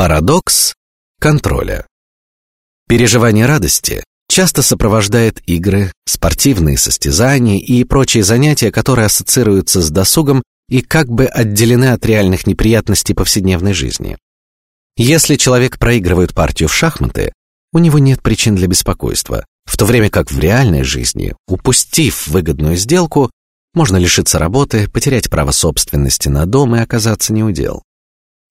Парадокс контроля. Переживание радости часто сопровождает игры, спортивные состязания и прочие занятия, которые ассоциируются с досугом и как бы отделены от реальных неприятностей повседневной жизни. Если человек проигрывает партию в шахматы, у него нет причин для беспокойства, в то время как в реальной жизни, упустив выгодную сделку, можно лишиться работы, потерять право собственности на дом и оказаться неудел.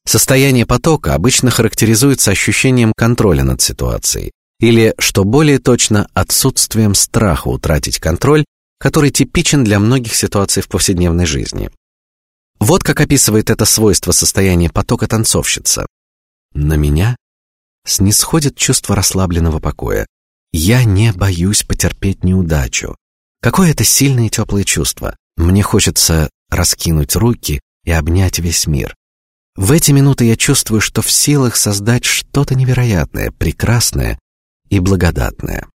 Состояние потока обычно характеризуется ощущением контроля над ситуацией, или, что более точно, отсутствием страха утратить контроль, который типичен для многих ситуаций в повседневной жизни. Вот как описывает это свойство состояния потока танцовщица. На меня снисходит чувство расслабленного покоя. Я не боюсь потерпеть неудачу. Какое это сильное и теплое чувство. Мне хочется раскинуть руки и обнять весь мир. В эти минуты я чувствую, что в силах создать что-то невероятное, прекрасное и благодатное.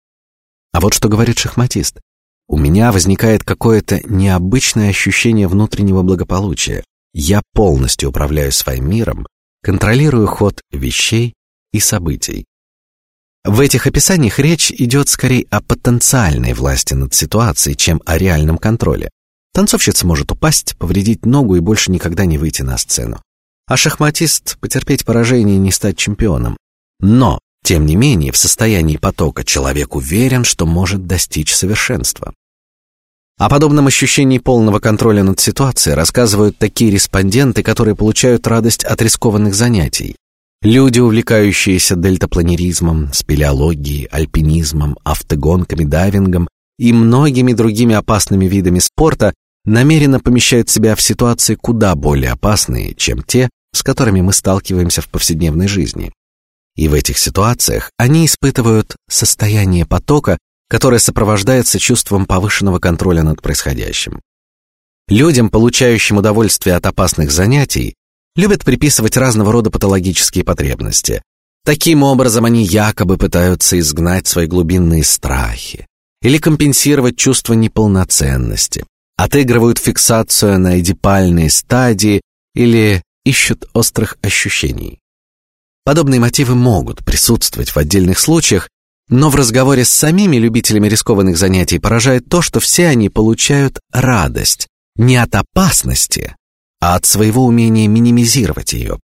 А вот что говорит шахматист. У меня возникает какое-то необычное ощущение внутреннего благополучия. Я полностью управляю своим миром, контролирую ход вещей и событий. В этих описаниях речь идет скорее о потенциальной власти над ситуацией, чем о реальном контроле. Танцовщица может упасть, повредить ногу и больше никогда не выйти на сцену. А шахматист потерпеть поражение и не стать чемпионом. Но тем не менее, в состоянии потока человек уверен, что может достичь совершенства. О подобном ощущении полного контроля над ситуацией рассказывают такие респонденты, которые получают радость от рискованных занятий. Люди, увлекающиеся дельтапланеризмом, спелеологией, альпинизмом, автогонками, дайвингом и многими другими опасными видами спорта, намеренно помещают себя в ситуации куда более опасные, чем те, с которыми мы сталкиваемся в повседневной жизни. И в этих ситуациях они испытывают состояние потока, которое сопровождается чувством повышенного контроля над происходящим. Людям, получающим удовольствие от опасных занятий, любят приписывать разного рода патологические потребности. Таким образом, они якобы пытаются изгнать свои глубинные страхи или компенсировать чувство неполноценности, отыгрывают фиксацию на эдипальные стадии или ищут острых ощущений. Подобные мотивы могут присутствовать в отдельных случаях, но в разговоре с самими любителями рискованных занятий поражает то, что все они получают радость не от опасности, а от своего умения минимизировать ее.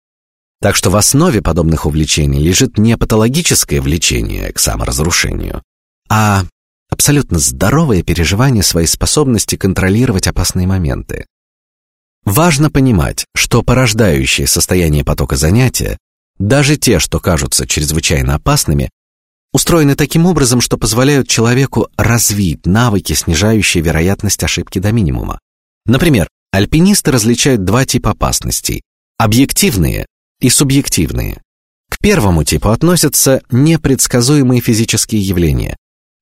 Так что в основе подобных увлечений лежит не патологическое влечение к саморазрушению, а абсолютно здоровое переживание своей способности контролировать опасные моменты. Важно понимать, что порождающее состояние потока занятия даже те, что кажутся чрезвычайно опасными, устроены таким образом, что позволяют человеку развить навыки, снижающие вероятность ошибки до минимума. Например, альпинисты различают два типа опасностей: объективные и субъективные. К первому типу относятся непредсказуемые физические явления: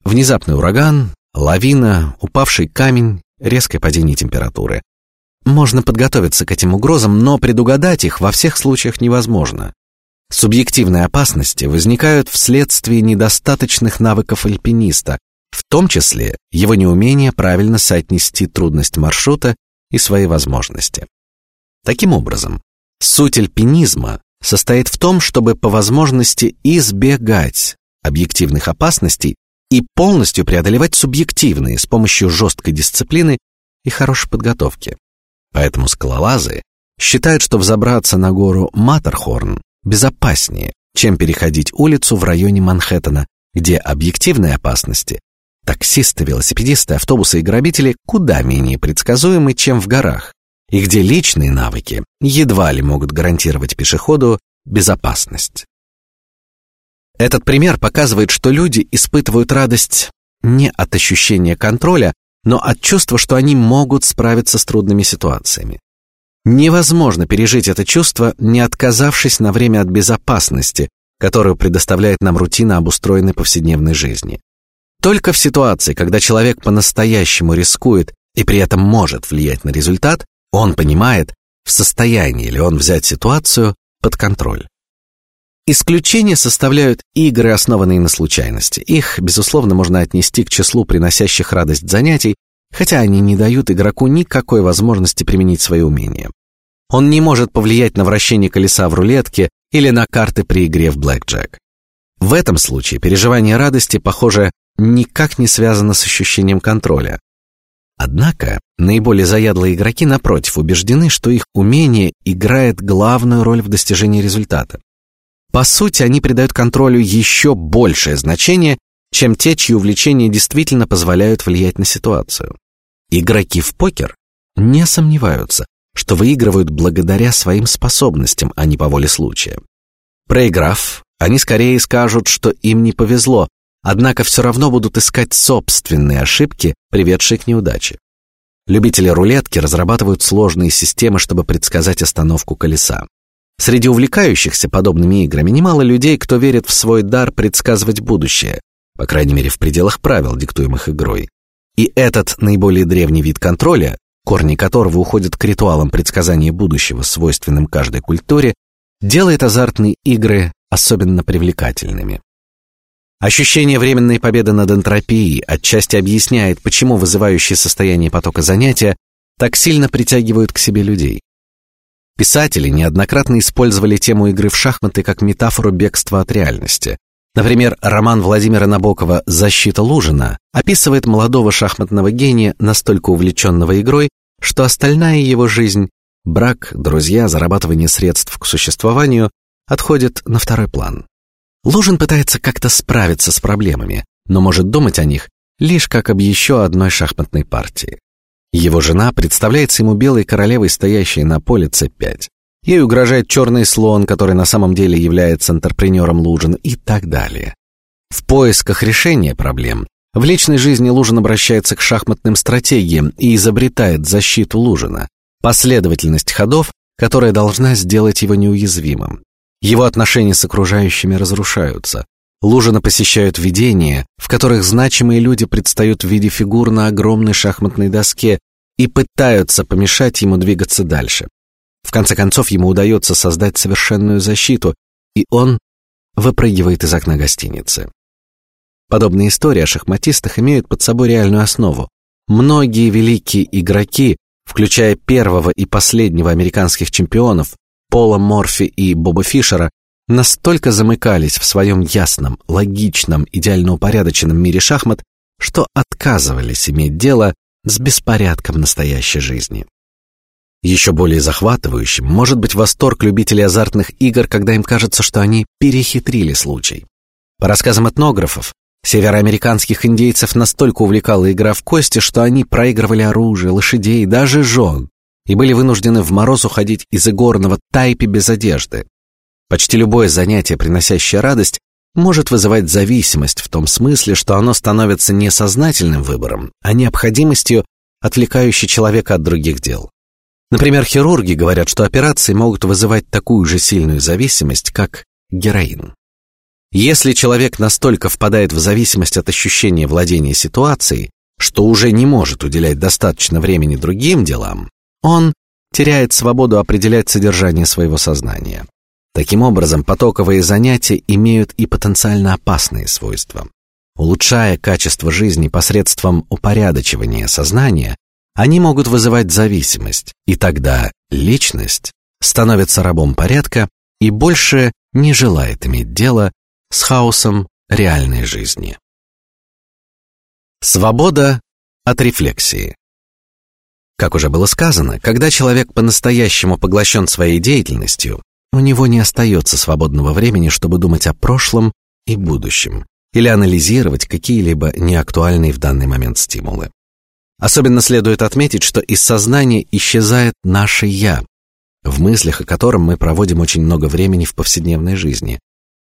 внезапный ураган, лавина, упавший камень, резкое падение температуры. Можно подготовиться к этим угрозам, но предугадать их во всех случаях невозможно. Субъективные опасности возникают вследствие недостаточных навыков альпиниста, в том числе его неумения правильно соотнести трудность маршрута и свои возможности. Таким образом, суть альпинизма состоит в том, чтобы по возможности избегать объективных опасностей и полностью преодолевать субъективные с помощью жесткой дисциплины и хорошей подготовки. Поэтому скалолазы считают, что взобраться на гору Матерхорн безопаснее, чем переходить улицу в районе Манхэттена, где объективные опасности таксисты, велосипедисты, автобусы и грабители куда менее предсказуемы, чем в горах, и где личные навыки едва ли могут гарантировать пешеходу безопасность. Этот пример показывает, что люди испытывают радость не от ощущения контроля, но от чувства, что они могут справиться с трудными ситуациями. Невозможно пережить это чувство, не отказавшись на время от безопасности, которую предоставляет нам рутина обустроенной повседневной жизни. Только в ситуации, когда человек по-настоящему рискует и при этом может влиять на результат, он понимает, в состоянии ли он взять ситуацию под контроль. Исключения составляют игры, основанные на случайности. Их, безусловно, можно отнести к числу приносящих радость занятий, хотя они не дают игроку никакой возможности применить свои умения. Он не может повлиять на вращение колеса в рулетке или на карты при игре в блэкджек. В этом случае переживание радости, похоже, никак не связано с ощущением контроля. Однако наиболее заядлые игроки, напротив, убеждены, что их умение играет главную роль в достижении результата. По сути, они придают контролю еще большее значение, чем те, чьи увлечения действительно позволяют влиять на ситуацию. Игроки в покер не сомневаются, что выигрывают благодаря своим способностям, а не по воле случая. Проиграв, они скорее скажут, что им не повезло, однако все равно будут искать собственные ошибки, приведшие к неудаче. Любители рулетки разрабатывают сложные системы, чтобы предсказать остановку колеса. Среди увлекающихся подобными играми немало людей, кто верит в свой дар предсказывать будущее, по крайней мере в пределах правил, диктуемых игрой. И этот наиболее древний вид контроля, корни которого уходят к ритуалам предсказания будущего, свойственным каждой культуре, делает азартные игры особенно привлекательными. Ощущение временной победы над энтропией отчасти объясняет, почему вызывающие состояние потока занятия так сильно притягивают к себе людей. Писатели неоднократно использовали тему игры в шахматы как метафору бегства от реальности. Например, роман Владимира Набокова «Защита Лужина» описывает молодого шахматного гения, настолько увлеченного игрой, что остальная его жизнь – брак, друзья, зарабатывание средств к существованию – отходит на второй план. Лужин пытается как-то справиться с проблемами, но может думать о них лишь как об еще одной шахматной партии. Его жена представляется ему белой королевой, стоящей на поле c5. Ей угрожает черный слон, который на самом деле является интерпренером Лужин и так далее. В поисках решения проблем в личной жизни Лужин обращается к шахматным стратегиям и изобретает защиту Лужина, последовательность ходов, которая должна сделать его неуязвимым. Его отношения с окружающими разрушаются. Лужина посещают видения, в которых значимые люди предстают в виде фигур на огромной шахматной доске и пытаются помешать ему двигаться дальше. В конце концов ему удается создать совершенную защиту, и он выпрыгивает из окна гостиницы. Подобные истории о шахматистах имеют под собой реальную основу. Многие великие игроки, включая первого и последнего американских чемпионов Пола Морфи и Боба Фишера, настолько замыкались в своем ясном, логичном, идеально упорядоченном мире шахмат, что отказывались иметь дело с беспорядком настоящей жизни. Еще более захватывающим может быть восторг любителей азартных игр, когда им кажется, что они перехитрили случай. По рассказам этнографов, североамериканских индейцев настолько увлекала игра в кости, что они проигрывали оружие, лошадей, даже жен, и были вынуждены в мороз уходить из игорного тайпи без одежды. Почти любое занятие, приносящее радость, может вызывать зависимость в том смысле, что оно становится не сознательным выбором, а необходимостью, отвлекающей человека от других дел. Например, хирурги говорят, что операции могут вызывать такую же сильную зависимость, как героин. Если человек настолько впадает в зависимость от ощущения владения ситуацией, что уже не может уделять достаточно времени другим делам, он теряет свободу определять содержание своего сознания. Таким образом, потоковые занятия имеют и потенциально опасные свойства. Улучшая качество жизни посредством упорядочивания сознания, они могут вызывать зависимость, и тогда личность становится рабом порядка и больше не желает иметь дело с хаосом реальной жизни. Свобода от рефлексии. Как уже было сказано, когда человек по-настоящему поглощен своей деятельностью, у него не остается свободного времени, чтобы думать о прошлом и будущем или анализировать какие-либо неактуальные в данный момент стимулы. Особенно следует отметить, что из сознания исчезает наше я, в мыслях о котором мы проводим очень много времени в повседневной жизни.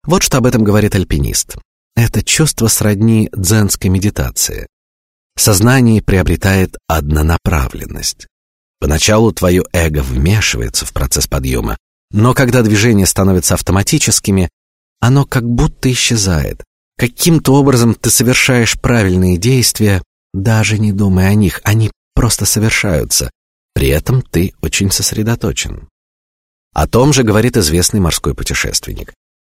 Вот что об этом говорит альпинист. Это чувство сродни дзенской медитации. Сознание приобретает однонаправленность. Поначалу твое эго вмешивается в процесс подъема, но когда движения становятся автоматическими, оно как будто исчезает. Каким-то образом ты совершаешь правильные действия, даже не думая о них, они просто совершаются. При этом ты очень сосредоточен. О том же говорит известный морской путешественник.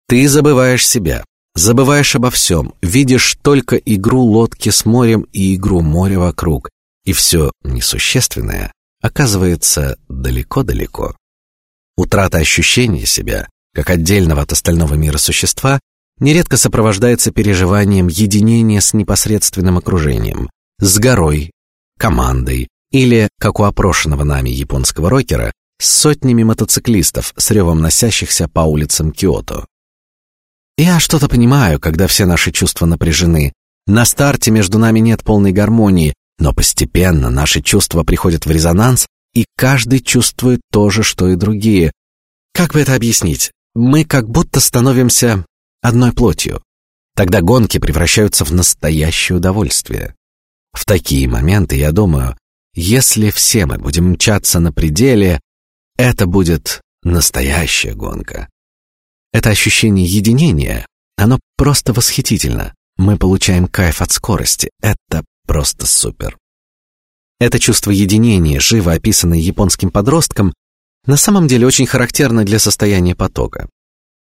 Ты забываешь себя, забываешь обо всем, видишь только игру лодки с морем и игру моря вокруг, и все несущественное оказывается далеко-далеко. Утрата ощущения себя как отдельного от остального мира существа, нередко сопровождается переживанием единения с непосредственным окружением, с горой, командой или, как у опрошенного нами японского рокера, с сотнями мотоциклистов с ревом носящихся по улицам Киото. Я что-то понимаю, когда все наши чувства напряжены. На старте между нами нет полной гармонии, но постепенно наши чувства приходят в резонанс, и каждый чувствует то же, что и другие. Как бы это объяснить? Мы как будто становимся одной плотью. Тогда гонки превращаются в настоящее удовольствие. В такие моменты я думаю, если все мы будем мчаться на пределе, это будет настоящая гонка. Это ощущение единения, оно просто восхитительно. Мы получаем кайф от скорости. Это просто супер. Это чувство единения, живо описанное японским подростком, на самом деле очень характерно для состояния потока.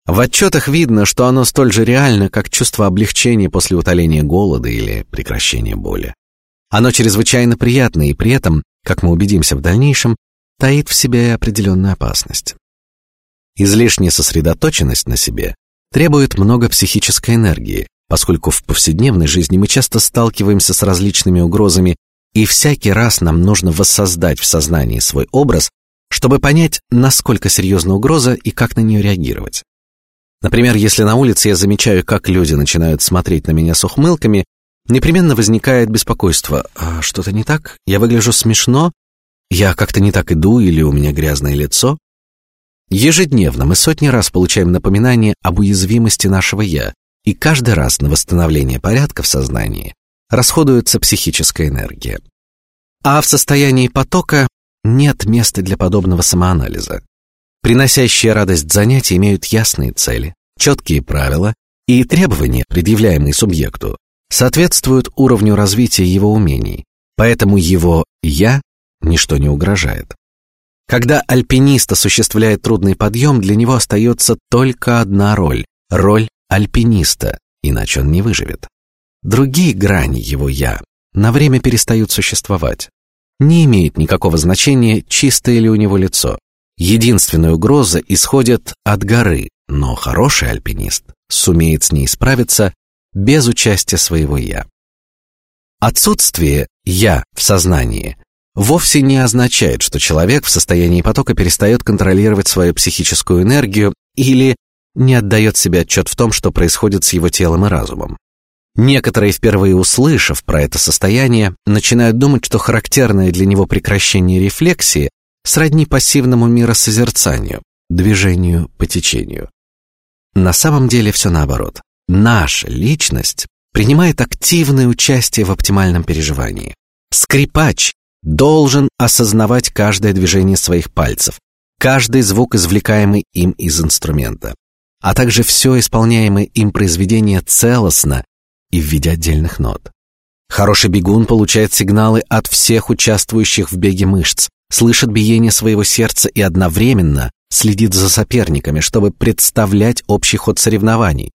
В отчетах видно, что оно столь же реально, как чувство облегчения после утоления голода или прекращения боли. Оно чрезвычайно приятно и при этом, как мы убедимся в дальнейшем, таит в себе определенную опасность. Излишняя сосредоточенность на себе требует много психической энергии, поскольку в повседневной жизни мы часто сталкиваемся с различными угрозами, и всякий раз нам нужно воссоздать в сознании свой образ, чтобы понять, насколько серьезна угроза и как на нее реагировать. Например, если на улице я замечаю, как люди начинают смотреть на меня с ухмылками, непременно возникает беспокойство: а что-то не так? Я выгляжу смешно? Я как-то не так иду или у меня грязное лицо? Ежедневно мы сотни раз получаем напоминание об уязвимости нашего я, и каждый раз на восстановление порядка в сознании расходуется психическая энергия. А в состоянии потока нет места для подобного самоанализа. Приносящие радость занятия имеют ясные цели, четкие правила и требования, предъявляемые субъекту, соответствуют уровню развития его умений, поэтому его я ничто не угрожает. Когда альпинист осуществляет трудный подъем, для него остается только одна роль – роль альпиниста, иначе он не выживет. Другие грани его я на время перестают существовать. Не имеет никакого значения, чистое ли у него лицо. Единственная угроза исходит от горы, но хороший альпинист сумеет с ней справиться без участия своего я. Отсутствие я в сознании вовсе не означает, что человек в состоянии потока перестает контролировать свою психическую энергию или не отдает себе отчет в том, что происходит с его телом и разумом. Некоторые, впервые услышав про это состояние, начинают думать, что характерное для него прекращение рефлексии сродни пассивному миросозерцанию, движению по течению. На самом деле все наоборот. Наша личность принимает активное участие в оптимальном переживании. Скрипач должен осознавать каждое движение своих пальцев, каждый звук, извлекаемый им из инструмента, а также все исполняемое им произведение целостно и в виде отдельных нот. Хороший бегун получает сигналы от всех участвующих в беге мышц, слышит биение своего сердца и одновременно следит за соперниками, чтобы представлять общий ход соревнований.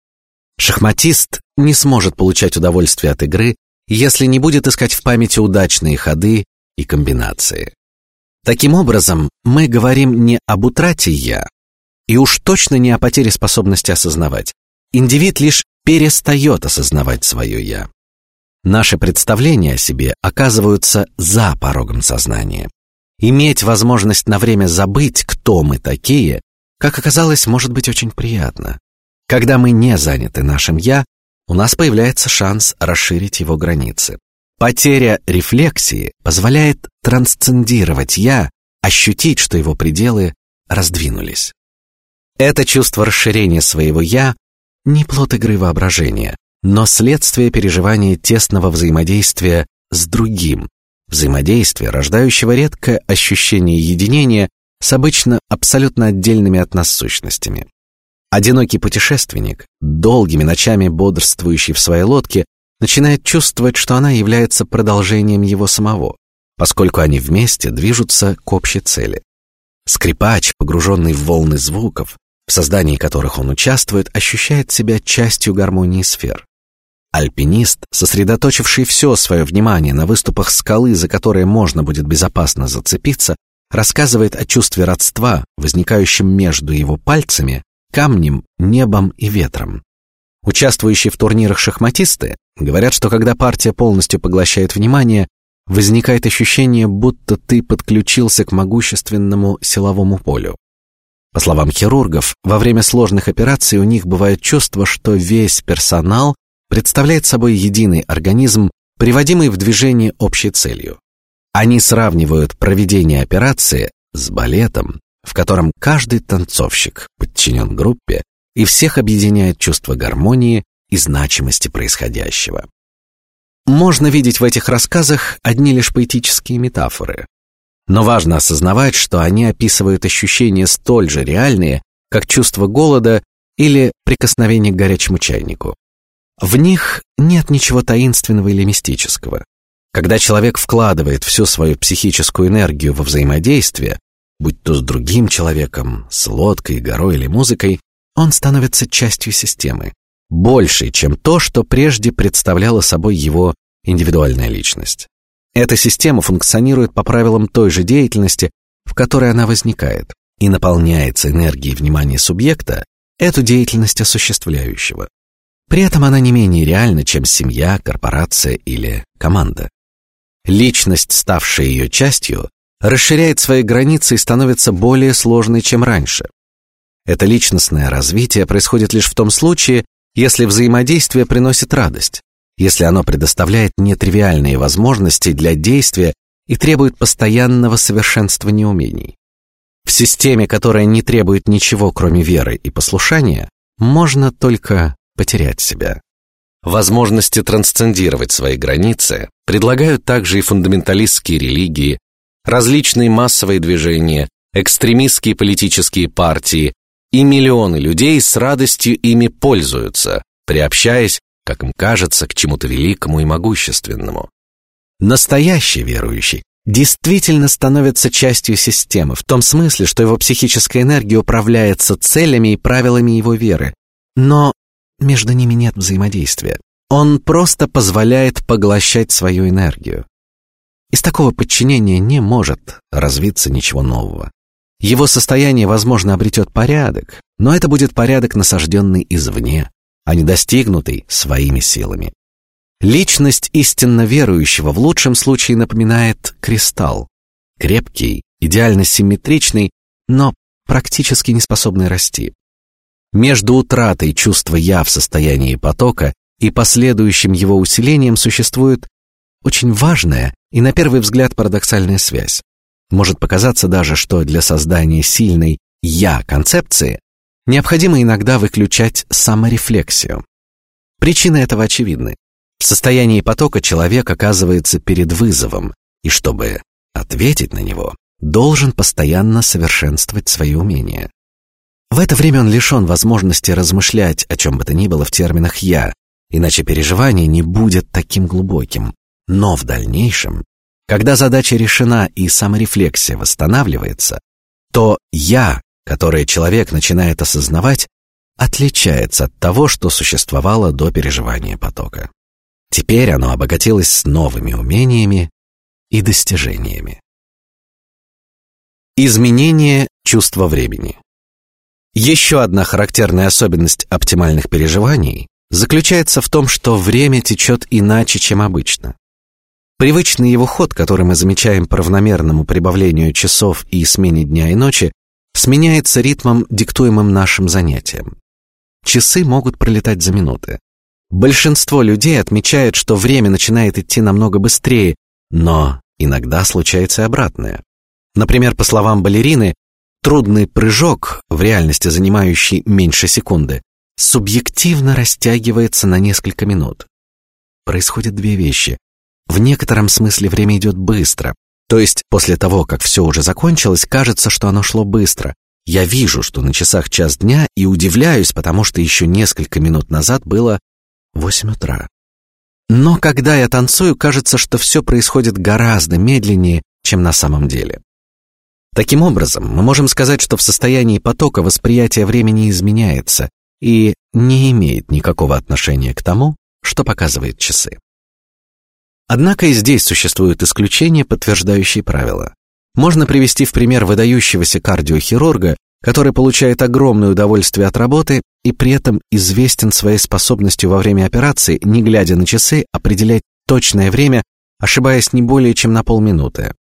Шахматист не сможет получать удовольствие от игры, если не будет искать в памяти удачные ходы и комбинации. Таким образом, мы говорим не об утрате я, и уж точно не о потере способности осознавать. Индивид лишь перестает осознавать свое я. Наши представления о себе оказываются за порогом сознания. Иметь возможность на время забыть, кто мы такие, как оказалось, может быть очень приятно. Когда мы не заняты нашим я, у нас появляется шанс расширить его границы. Потеря рефлексии позволяет трансцендировать я, ощутить, что его пределы раздвинулись. Это чувство расширения своего я не плод игры воображения, но следствие переживания тесного взаимодействия с другим, взаимодействия, рождающего редкое ощущение единения с обычно абсолютно отдельными от нас сущностями. Одинокий путешественник, долгими ночами бодрствующий в своей лодке, начинает чувствовать, что она является продолжением его самого, поскольку они вместе движутся к общей цели. Скрипач, погруженный в волны звуков, в создании которых он участвует, ощущает себя частью гармонии сфер. Альпинист, сосредоточивший все свое внимание на выступах скалы, за которые можно будет безопасно зацепиться, рассказывает о чувстве родства, возникающем между его пальцами камнем, небом и ветром. Участвующие в турнирах шахматисты говорят, что когда партия полностью поглощает внимание, возникает ощущение, будто ты подключился к могущественному силовому полю. По словам хирургов, во время сложных операций у них бывает чувство, что весь персонал представляет собой единый организм, приводимый в движение общей целью. Они сравнивают проведение операции с балетом, в котором каждый танцовщик подчинен группе и всех объединяет чувство гармонии и значимости происходящего. Можно видеть в этих рассказах одни лишь поэтические метафоры, но важно осознавать, что они описывают ощущения столь же реальные, как чувство голода или прикосновение к горячему чайнику. В них нет ничего таинственного или мистического. Когда человек вкладывает всю свою психическую энергию во взаимодействие, будь то с другим человеком, с лодкой, горой или музыкой, он становится частью системы, большей, чем то, что прежде представляла собой его индивидуальная личность. Эта система функционирует по правилам той же деятельности, в которой она возникает, и наполняется энергией внимания субъекта, эту деятельность осуществляющего. При этом она не менее реальна, чем семья, корпорация или команда. Личность, ставшая ее частью, расширяет свои границы и становится более сложной, чем раньше. Это личностное развитие происходит лишь в том случае, если взаимодействие приносит радость, если оно предоставляет нетривиальные возможности для действия и требует постоянного совершенствования умений. В системе, которая не требует ничего, кроме веры и послушания, можно только потерять себя. Возможности трансцендировать свои границы предлагают также и фундаменталистские религии, различные массовые движения, экстремистские политические партии, и миллионы людей с радостью ими пользуются, приобщаясь как им кажется, к чему-то великому и могущественному. Настоящий верующий действительно становится частью системы в том смысле, что его психическая энергия управляется целями и правилами его веры, но между ними нет взаимодействия. Он просто позволяет поглощать свою энергию. Из такого подчинения не может развиться ничего нового. Его состояние, возможно, обретет порядок, но это будет порядок, насажденный извне, а не достигнутый своими силами. Личность истинно верующего в лучшем случае напоминает кристалл, крепкий, идеально симметричный, но практически не способный расти. Между утратой чувства я в состоянии потока и последующим его усилением существует очень важная и на первый взгляд парадоксальная связь. Может показаться даже, что для создания сильной я концепции необходимо иногда выключать саморефлексию. Причины этого очевидны. В состоянии потока человек оказывается перед вызовом, и чтобы ответить на него, должен постоянно совершенствовать свои умения. В это время он лишен возможности размышлять о чем бы то ни было в терминах я, иначе переживание не будет таким глубоким. Но в дальнейшем, когда задача решена и саморефлексия восстанавливается, то я которое человек начинает осознавать, отличается от того, что существовало до переживания потока. Теперь оно обогатилось новыми умениями и достижениями. Изменение чувства времени. Еще одна характерная особенность оптимальных переживаний заключается в том, что время течет иначе, чем обычно. Привычный его ход, который мы замечаем по равномерному прибавлению часов и смене дня и ночи, сменяется ритмом, диктуемым нашим занятием. Часы могут пролетать за минуты. Большинство людей отмечает, что время начинает идти намного быстрее, но иногда случается обратное. Например, по словам балерины, трудный прыжок, в реальности занимающий меньше секунды, субъективно растягивается на несколько минут. Происходят две вещи. В некотором смысле время идет быстро, то есть после того, как все уже закончилось, кажется, что оно шло быстро. Я вижу, что на часах час дня и удивляюсь, потому что еще несколько минут назад было восемь утра. Но когда я танцую, кажется, что все происходит гораздо медленнее, чем на самом деле. Таким образом, мы можем сказать, что в состоянии потока восприятие времени изменяется и не имеет никакого отношения к тому, что показывает часы. Однако и здесь существуют исключения, подтверждающие правила. Можно привести в пример выдающегося кардиохирурга, который получает огромное удовольствие от работы и при этом известен своей способностью во время операции, не глядя на часы, определять точное время, ошибаясь не более чем на полминуты.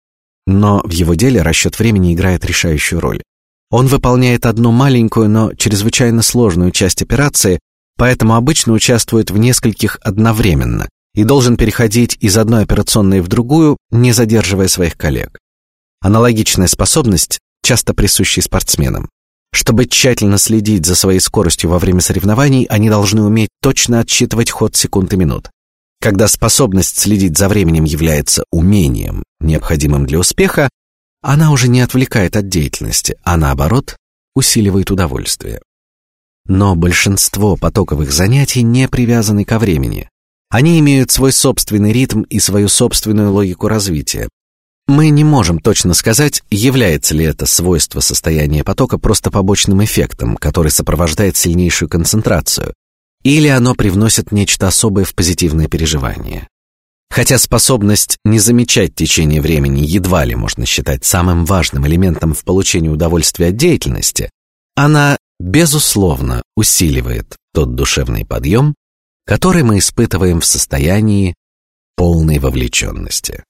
Но в его деле расчет времени играет решающую роль. Он выполняет одну маленькую, но чрезвычайно сложную часть операции, поэтому обычно участвует в нескольких одновременно и должен переходить из одной операционной в другую, не задерживая своих коллег. Аналогичная способность часто присущи спортсменам. Чтобы тщательно следить за своей скоростью во время соревнований, они должны уметь точно отсчитывать ход секунд и минут. Когда способность следить за временем является умением, необходимым для успеха, она уже не отвлекает от деятельности, а наоборот усиливает удовольствие. Но большинство потоковых занятий не привязаны ко времени. Они имеют свой собственный ритм и свою собственную логику развития, мы не можем точно сказать, является ли это свойство состояния потока просто побочным эффектом, который сопровождает сильнейшую концентрацию, или оно привносит нечто особое в позитивное переживание. Хотя способность не замечать течение времени едва ли можно считать самым важным элементом в получении удовольствия от деятельности, она безусловно усиливает тот душевный подъем, который мы испытываем в состоянии полной вовлеченности.